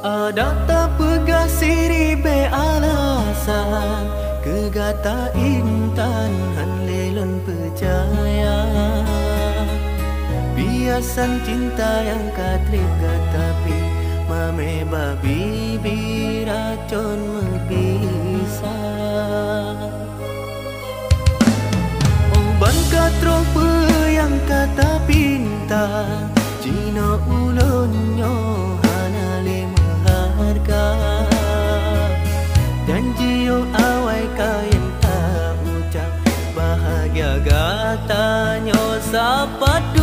Ada tak pegah siri be alasan Kegata intan han lelon percaya. Biasan cinta yang katrika tapi Mame babi biracun sa bắt.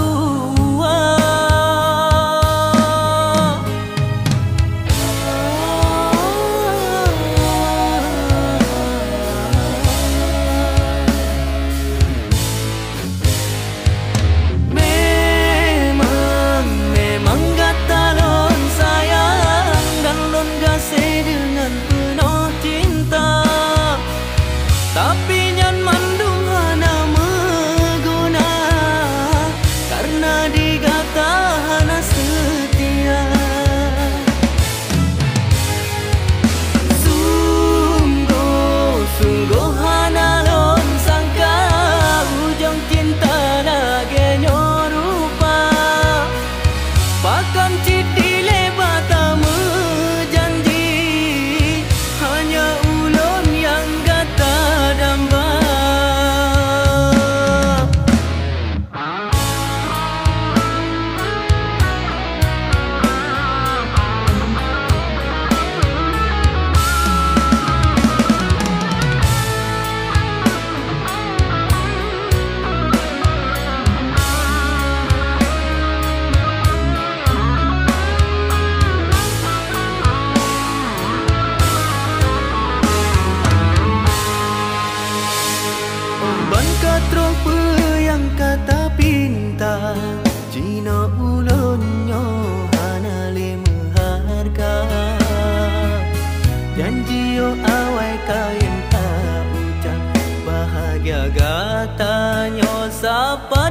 apa